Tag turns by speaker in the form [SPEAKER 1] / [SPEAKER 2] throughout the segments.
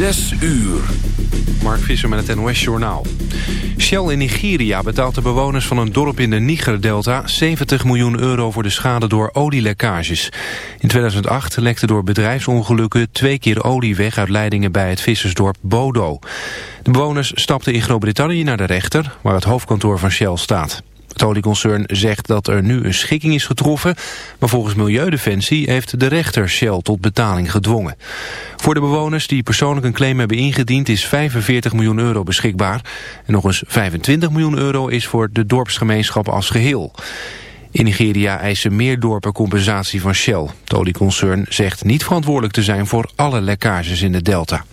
[SPEAKER 1] Zes uur.
[SPEAKER 2] Mark Visser met het NOS Journaal. Shell in Nigeria betaalt de bewoners van een dorp in de Niger-delta 70 miljoen euro voor de schade door olielekkages. In 2008 lekte door bedrijfsongelukken twee keer olie weg uit leidingen bij het vissersdorp Bodo. De bewoners stapten in Groot-Brittannië naar de rechter, waar het hoofdkantoor van Shell staat. Het olieconcern zegt dat er nu een schikking is getroffen, maar volgens Milieudefensie heeft de rechter Shell tot betaling gedwongen. Voor de bewoners die persoonlijk een claim hebben ingediend is 45 miljoen euro beschikbaar. En nog eens 25 miljoen euro is voor de dorpsgemeenschap als geheel. In Nigeria eisen meer dorpen compensatie van Shell. Het olieconcern zegt niet verantwoordelijk te zijn voor alle lekkages in de delta.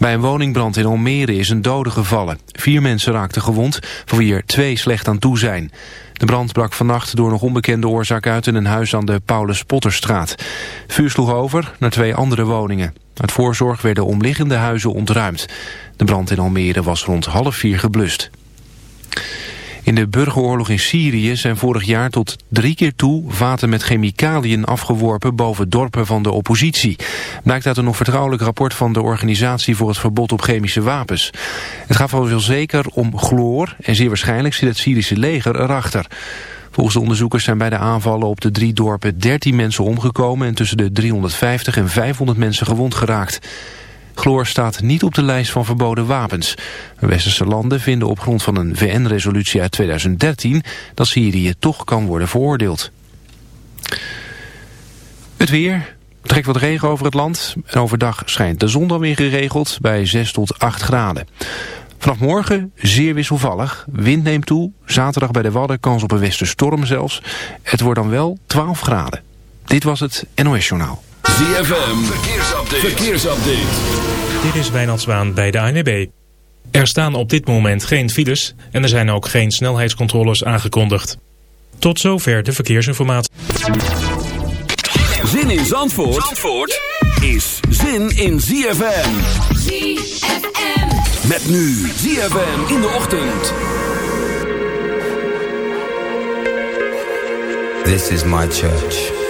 [SPEAKER 2] Bij een woningbrand in Almere is een dode gevallen. Vier mensen raakten gewond, van wie er twee slecht aan toe zijn. De brand brak vannacht door nog onbekende oorzaak uit in een huis aan de Paulus Potterstraat. vuur sloeg over naar twee andere woningen. Uit voorzorg werden omliggende huizen ontruimd. De brand in Almere was rond half vier geblust. In de burgeroorlog in Syrië zijn vorig jaar tot drie keer toe vaten met chemicaliën afgeworpen boven dorpen van de oppositie. Blijkt uit een nog vertrouwelijk rapport van de Organisatie voor het Verbod op Chemische Wapens. Het gaat wel zeker om chloor en zeer waarschijnlijk zit het Syrische leger erachter. Volgens de onderzoekers zijn bij de aanvallen op de drie dorpen 13 mensen omgekomen en tussen de 350 en 500 mensen gewond geraakt. Chloor staat niet op de lijst van verboden wapens. Westerse landen vinden op grond van een VN-resolutie uit 2013 dat Syrië toch kan worden veroordeeld. Het weer. trekt wat regen over het land. En overdag schijnt de zon dan weer geregeld bij 6 tot 8 graden. Vanaf morgen zeer wisselvallig. Wind neemt toe. Zaterdag bij de Wadden kans op een westerstorm zelfs. Het wordt dan wel 12 graden. Dit was het NOS Journaal.
[SPEAKER 1] ZFM, verkeersupdate. verkeersupdate.
[SPEAKER 3] Dit is Wijnand Zwaan bij de ANWB. Er staan op dit moment geen files en er zijn ook geen snelheidscontroles aangekondigd. Tot zover de verkeersinformatie.
[SPEAKER 1] Zin in Zandvoort, Zandvoort is zin in ZFM.
[SPEAKER 4] ZFM.
[SPEAKER 1] Met nu ZFM in de ochtend.
[SPEAKER 5] This is my church.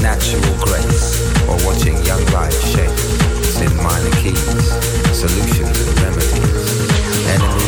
[SPEAKER 5] Natural grace or watching young life shape. In minor keys, solutions and remedies.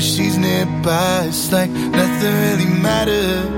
[SPEAKER 4] She's
[SPEAKER 6] nearby. It's like nothing really matters.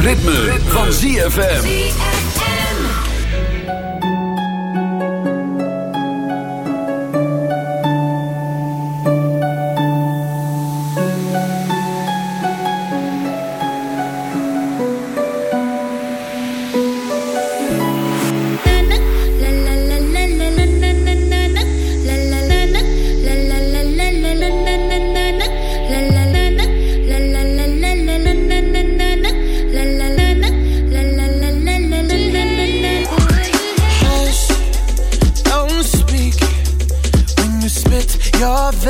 [SPEAKER 1] Ritme, van ZFM.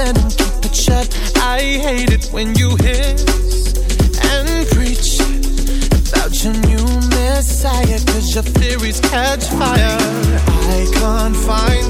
[SPEAKER 6] Venom. Keep it shut. I hate it when you hiss and preach about your new messiah. Cause your theories catch fire. I can't find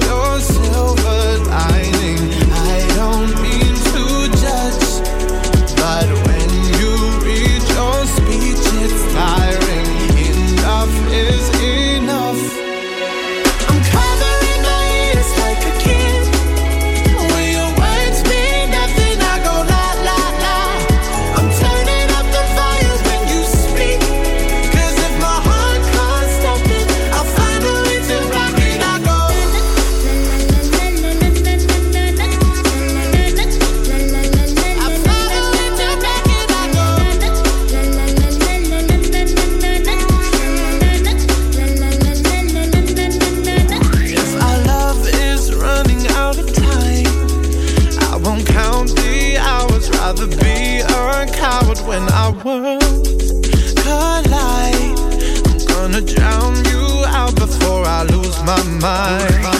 [SPEAKER 6] my
[SPEAKER 7] mind.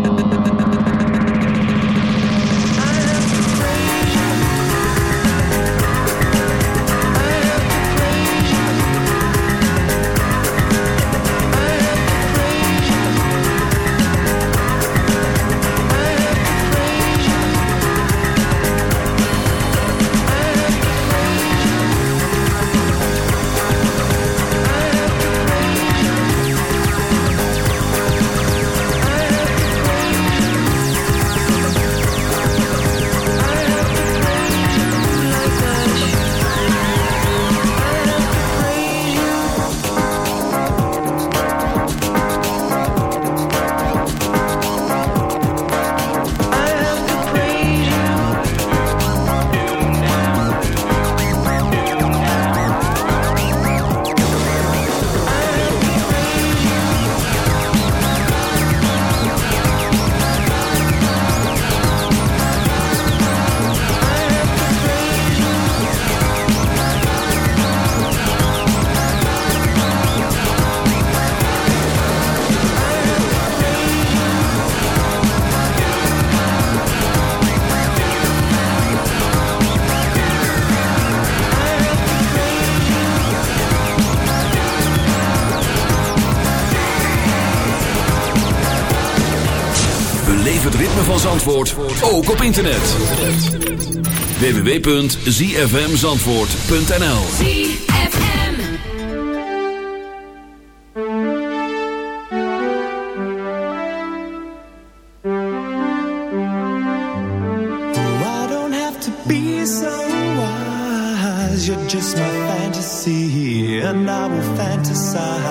[SPEAKER 1] Zandvoort ook op internet. www.zfmzandvoort.nl
[SPEAKER 7] I don't have to be so wise You're just my fantasy And I will fantasize.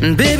[SPEAKER 7] Baby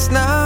[SPEAKER 7] It's not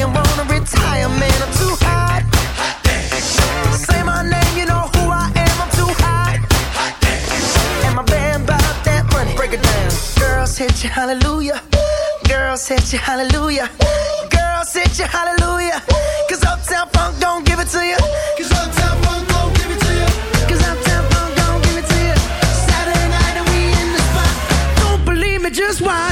[SPEAKER 8] Wanna retire, man. I'm too hot. Say my name, you know who I am. I'm too hot. And my band bought that money. Break it down. Girls hit hallelujah. Girls hit hallelujah. Girls hit you, hallelujah. Cause Uptown Funk don't give it to Uptown Funk don't give it to Uptown Funk don't give it to you. Saturday night and we in the spot. Don't believe me, just watch.